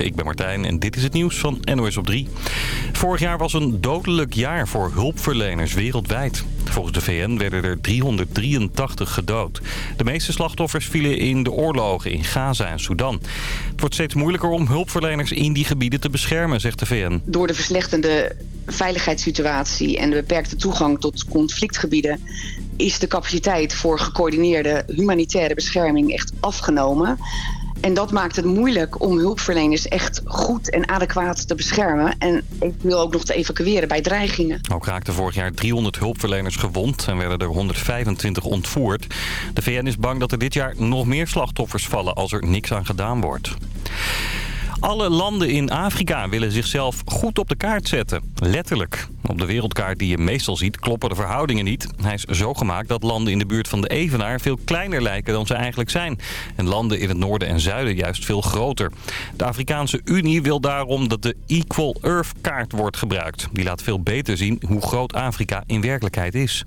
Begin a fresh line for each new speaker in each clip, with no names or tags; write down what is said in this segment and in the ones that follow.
Ik ben Martijn en dit is het nieuws van NOS op 3. Vorig jaar was een dodelijk jaar voor hulpverleners wereldwijd. Volgens de VN werden er 383 gedood. De meeste slachtoffers vielen in de oorlogen in Gaza en Sudan. Het wordt steeds moeilijker om hulpverleners in die gebieden te beschermen, zegt de VN.
Door de verslechterende veiligheidssituatie en de beperkte toegang tot conflictgebieden is de capaciteit voor gecoördineerde humanitaire bescherming echt afgenomen. En dat maakt het moeilijk om hulpverleners echt goed en adequaat te beschermen. En eventueel ook nog te evacueren bij dreigingen.
Ook raakten vorig jaar 300 hulpverleners gewond en werden er 125 ontvoerd. De VN is bang dat er dit jaar nog meer slachtoffers vallen als er niks aan gedaan wordt. Alle landen in Afrika willen zichzelf goed op de kaart zetten. Letterlijk. Op de wereldkaart die je meestal ziet kloppen de verhoudingen niet. Hij is zo gemaakt dat landen in de buurt van de Evenaar veel kleiner lijken dan ze eigenlijk zijn. En landen in het noorden en zuiden juist veel groter. De Afrikaanse Unie wil daarom dat de Equal Earth kaart wordt gebruikt. Die laat veel beter zien hoe groot Afrika in werkelijkheid is.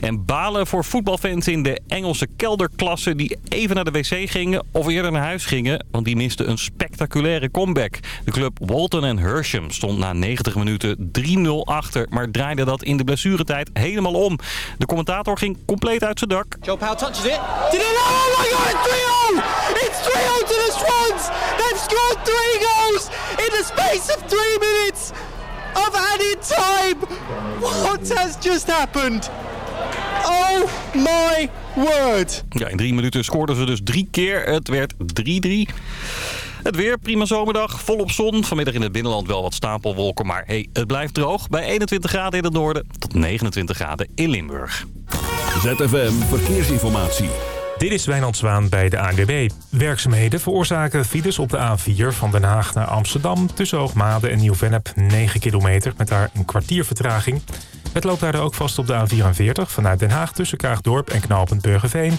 En balen voor voetbalfans in de Engelse kelderklasse die even naar de wc gingen of eerder naar huis gingen. Want die misten een spectaculaire comeback. De club Walton Hersham stond na 90 minuten 3-0 achter, maar draaide dat in de blessuretijd helemaal om. De commentator ging compleet uit zijn dak.
Joe Powell touches it. Did it? Oh my god, it's 3-0! It's 3-0 to the Swans! They've scored three goals in the space of three minutes of added time! What has just happened? Oh my word!
Ja, in drie minuten scoorden ze dus drie keer. Het werd 3-3. Het weer, prima zomerdag, volop zon. Vanmiddag in het binnenland wel wat stapelwolken, maar hey, het blijft droog. Bij 21 graden in het noorden tot 29 graden in Limburg.
ZFM Verkeersinformatie.
Dit is Wijnand Zwaan bij de ANWB. Werkzaamheden veroorzaken files op de A4 van Den Haag naar Amsterdam... tussen Hoogmade en Nieuw-Vennep 9 kilometer met daar een kwartier vertraging. Het loopt daar ook vast op de A44 vanuit Den Haag tussen Kaagdorp en Knaalpunt Burgerveen.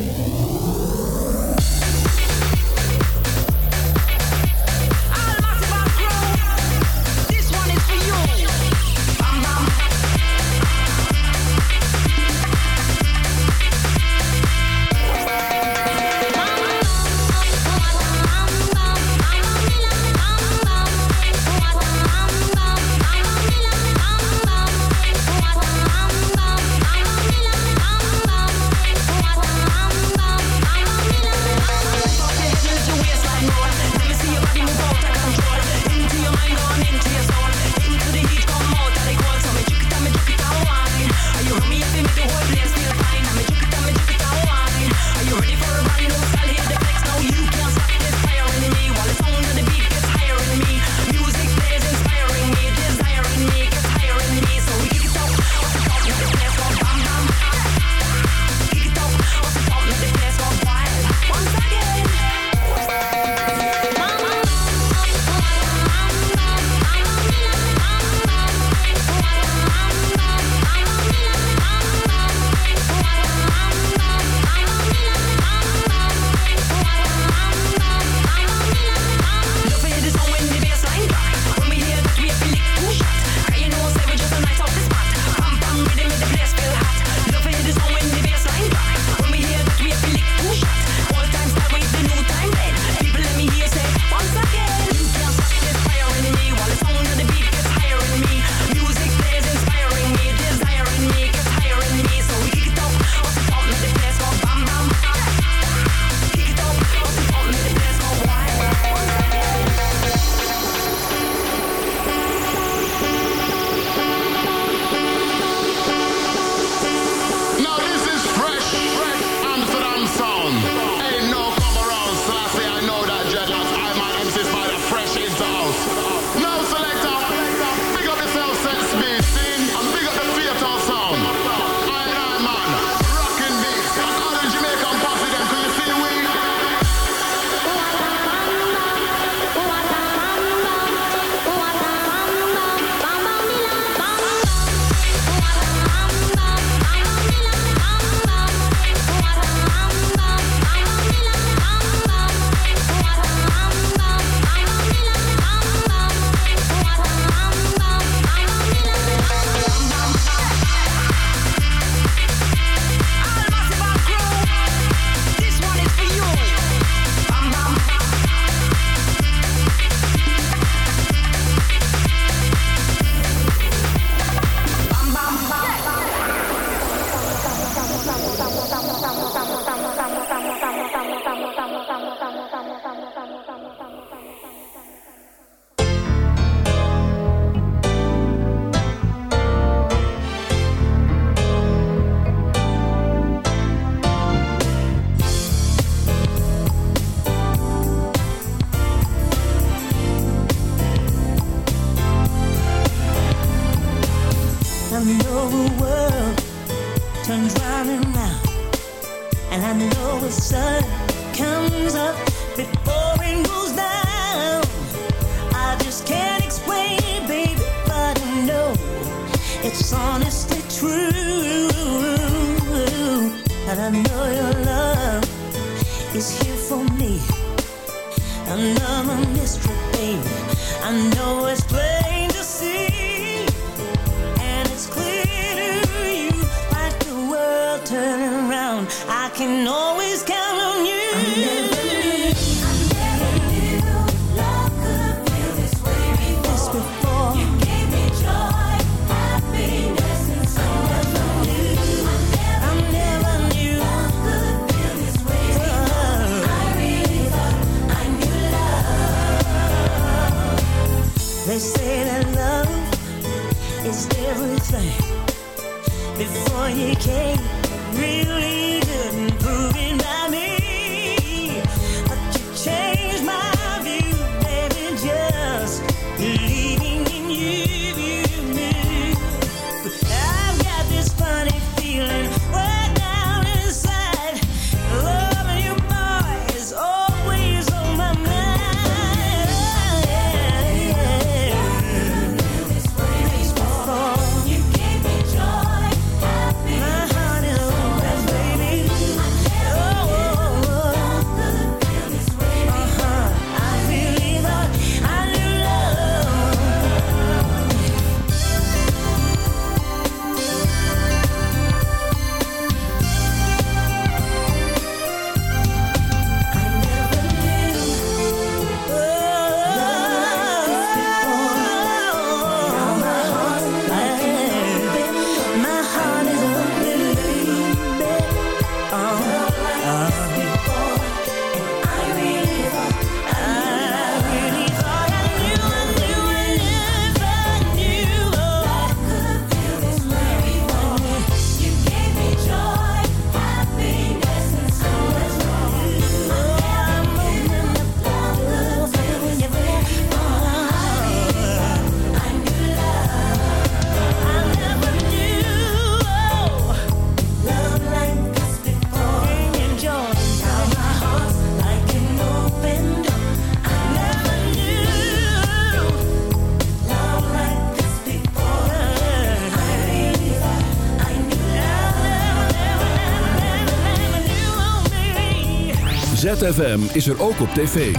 ZFM is er ook op tv.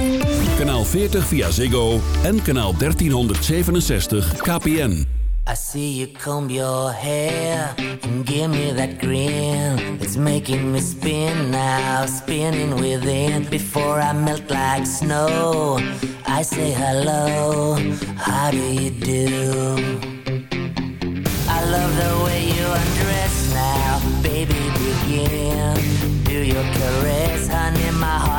Kanaal 40 via Ziggo en kanaal 1367 KPN.
I see you comb your hair and give me that grin. It's making me spin now, spinning within. Before I melt like snow, I say hello. How do you do? I love the way you undress now, baby. Begin. Do your caress, honey.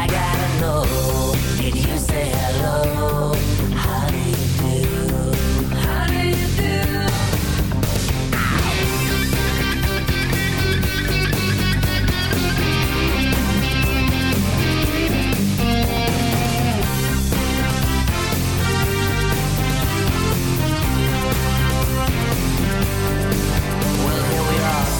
I gotta know. Did you say hello?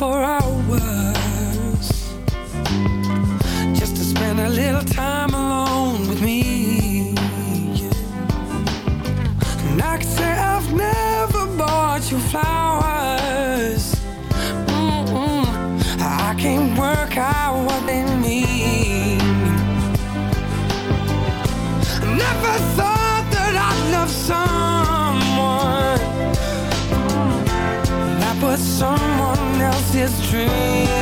for us. dream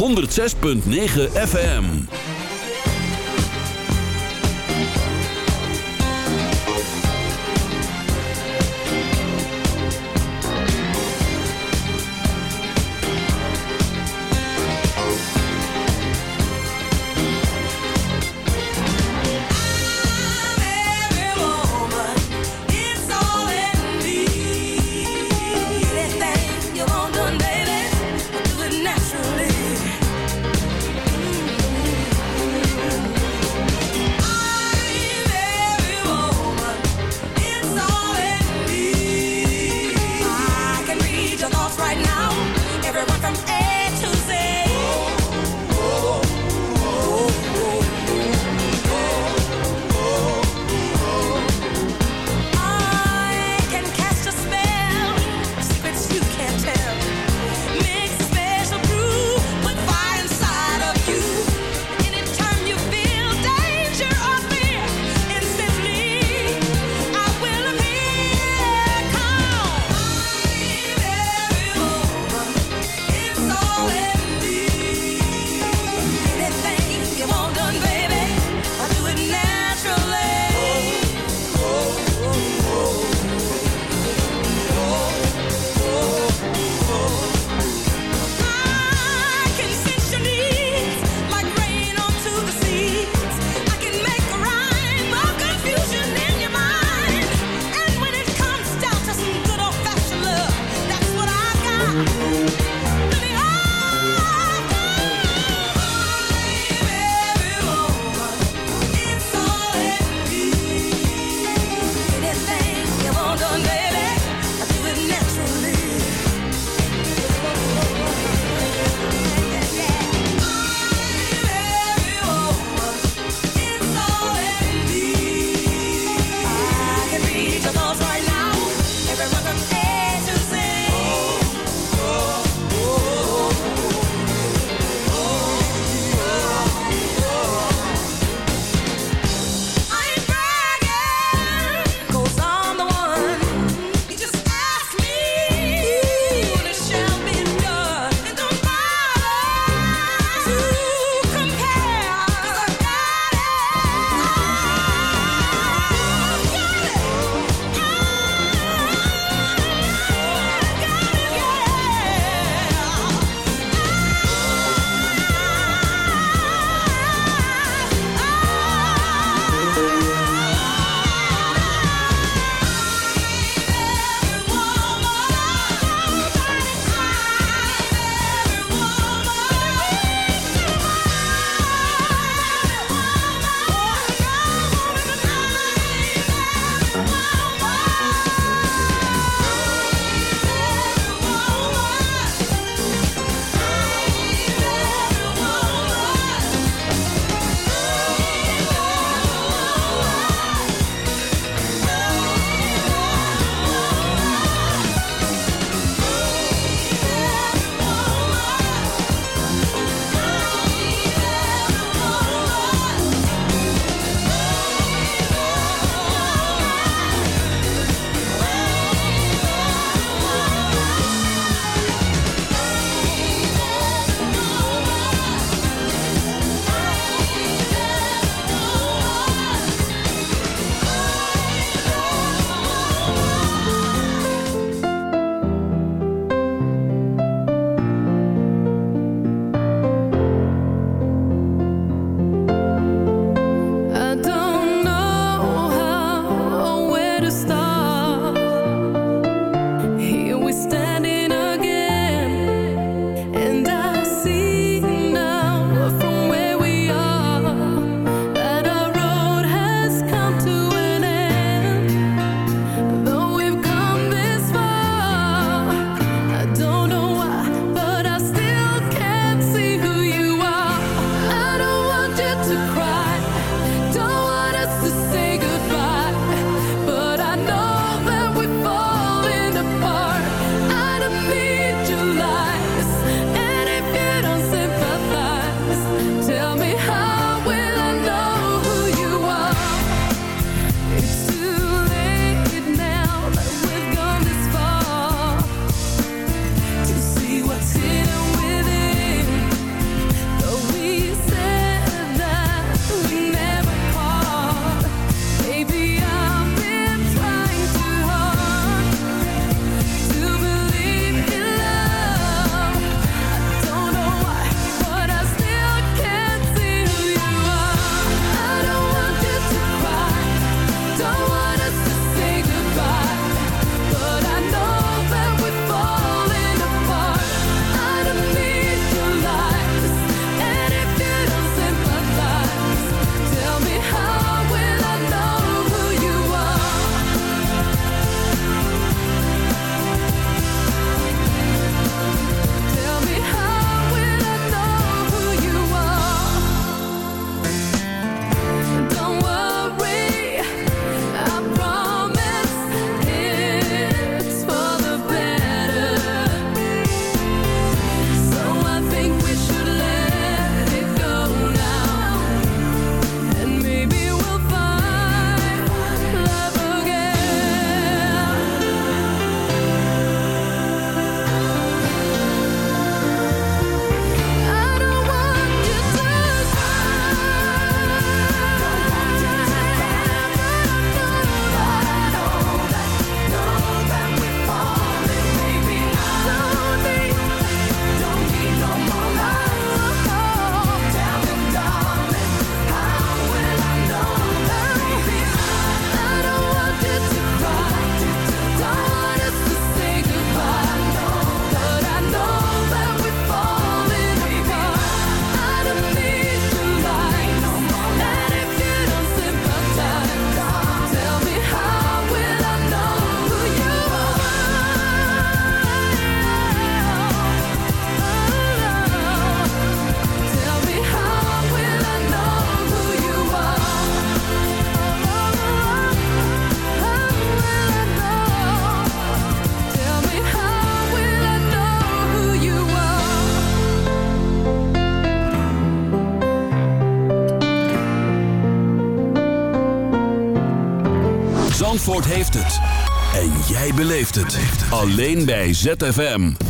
106.9 FM.
Alleen bij ZFM.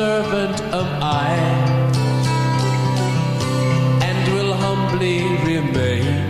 servant am I, and will humbly remain.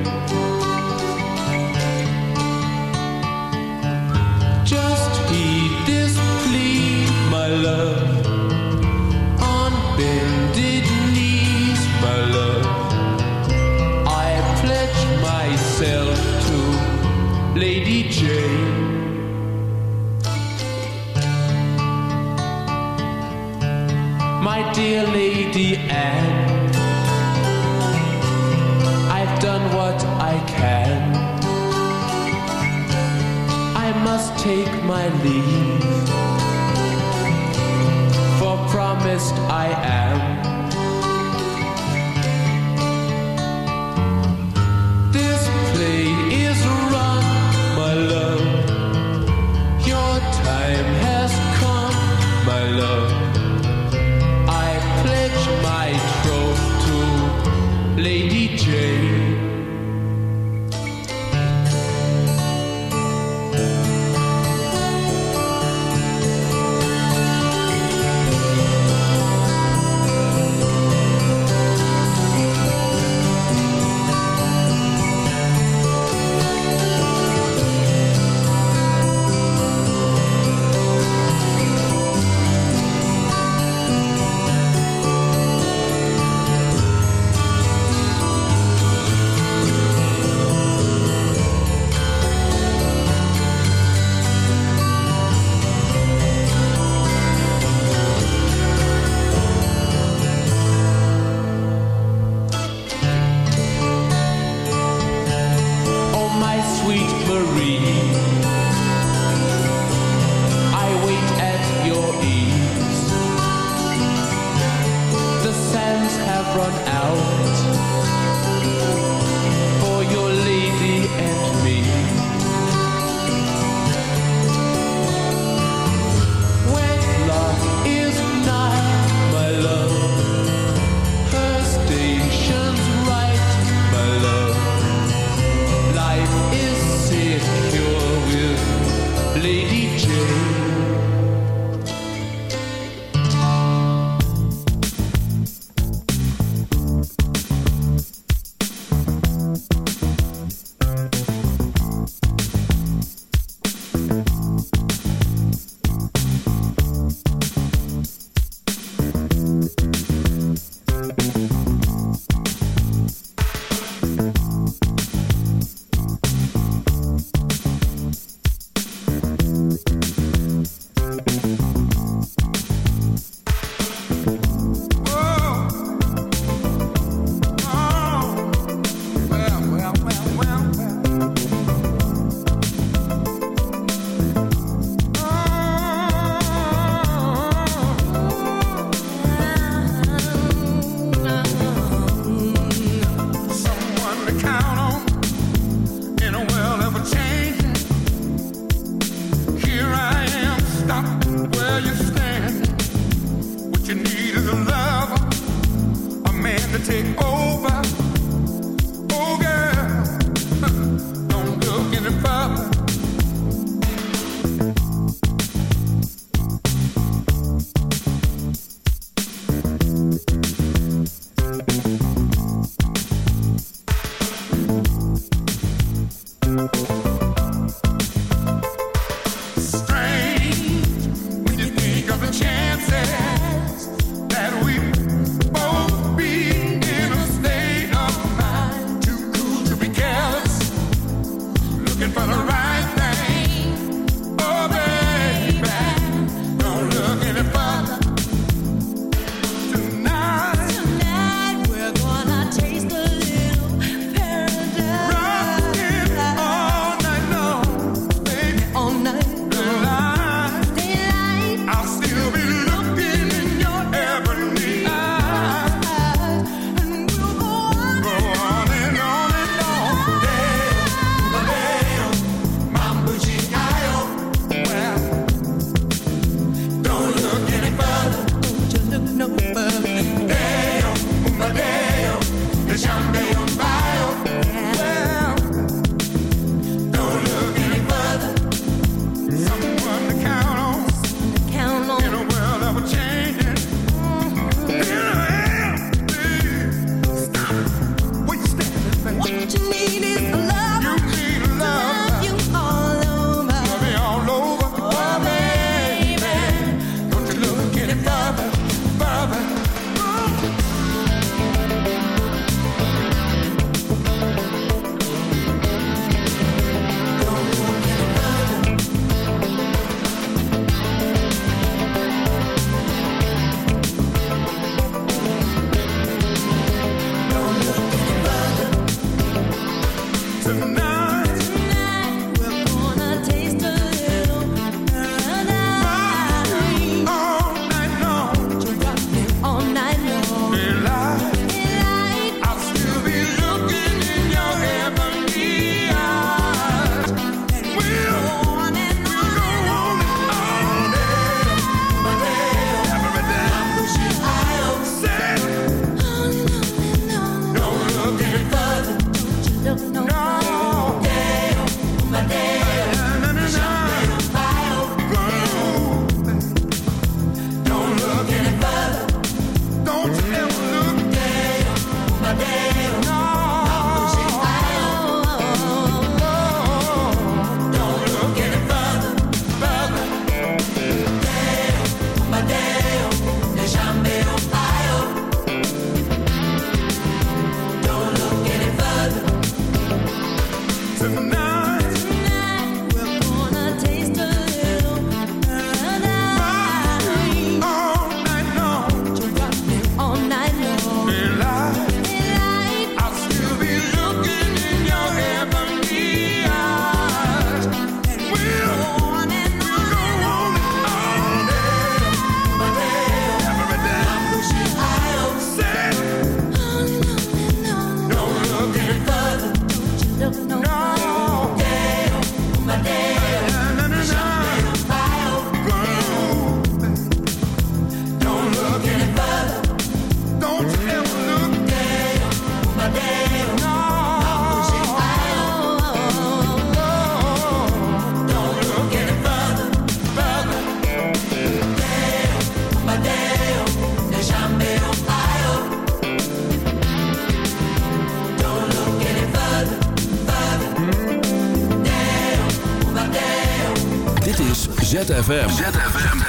ZFM.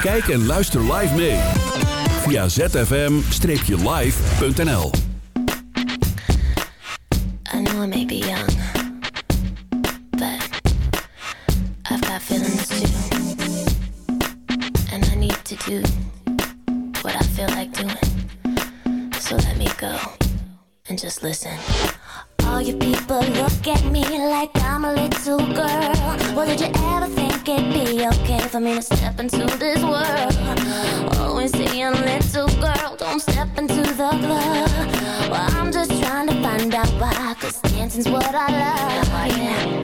Kijk en luister live mee. Via zfm-live.nl
I know I may be young. But I've got feelings too. And I need to do what I feel like doing. So let me go and just listen.
All you people look at me like I'm a little girl. What did you for me to step into this world. Always saying, little girl, don't step into the club. Well, I'm just trying to find out why, cause dancing's what I love. Yeah.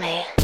me.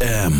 ZFM.